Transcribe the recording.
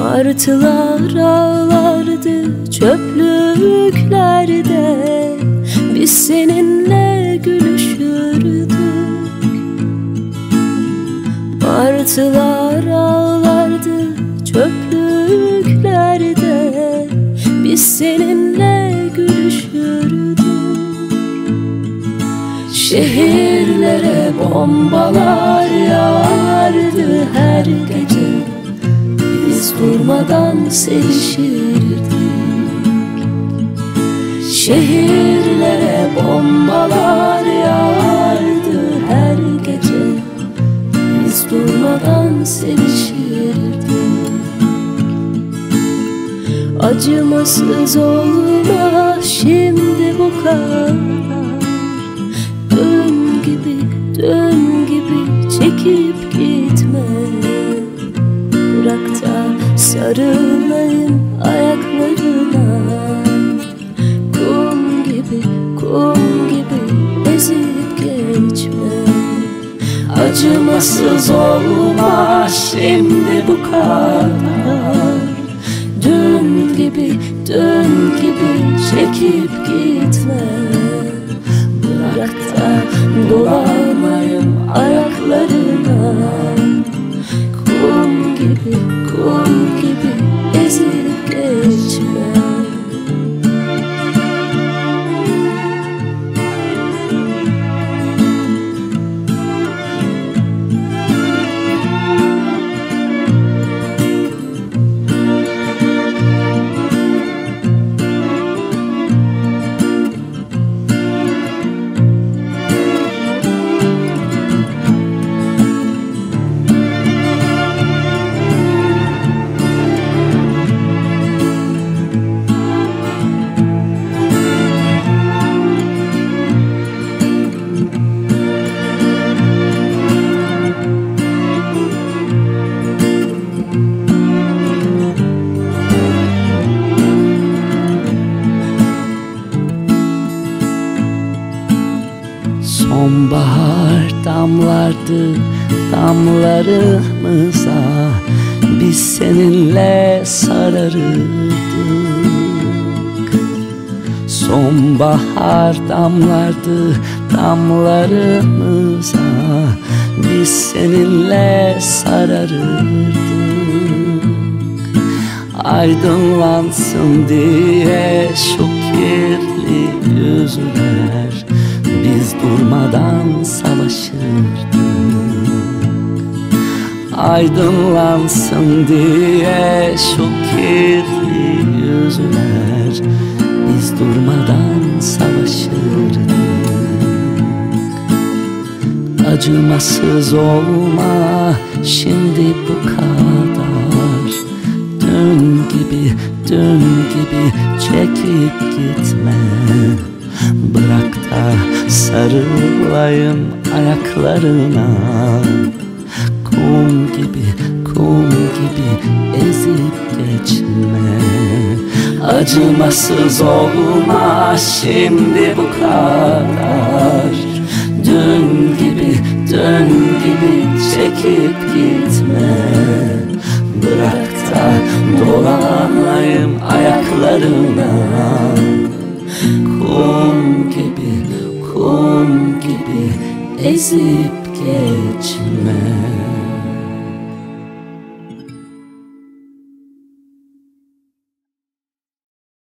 Martılar ağlardı çöplüklerde. Biz seninle gülüşürdük. Martılar ağlardı çöplüklerde. Biz seninle gülüşürdük Şehirlere bombalar yağardı her gece. Biz durmadan sevişirdik. Şehirlere bombalar yağardı her gece. Biz durmadan sevişirdik. Acımasız olma şimdi bu kadar çekip gitme. Bırak da sarılayım ayaklarına. Kum gibi, kum gibi ezip geçme. Acımasız olma şimdi bu kadar. Dün gibi, dün gibi çekip Sonbahar damlardı damlarımıza Biz seninle sararırdık Sonbahar damlardı damlarımıza Biz seninle sararırdık Aydınlansın diye şu kirli yüzler Biz durmadan savaşırdık. Aydınlansın diye şu kirli yüzler Biz durmadan savaşırdık. Acımasız olma şimdi bu kadar. Dün gibi, dün gibi çekip gitme Bırak da sarılayım ayaklarına. Kum gibi, kum gibi ezip geçme. Acımasız olma şimdi bu kadar. Dün gibi, dün gibi çekip gitme. Bırak da dolanayım ayaklarına Kum gibi, kum gibi ezip geçme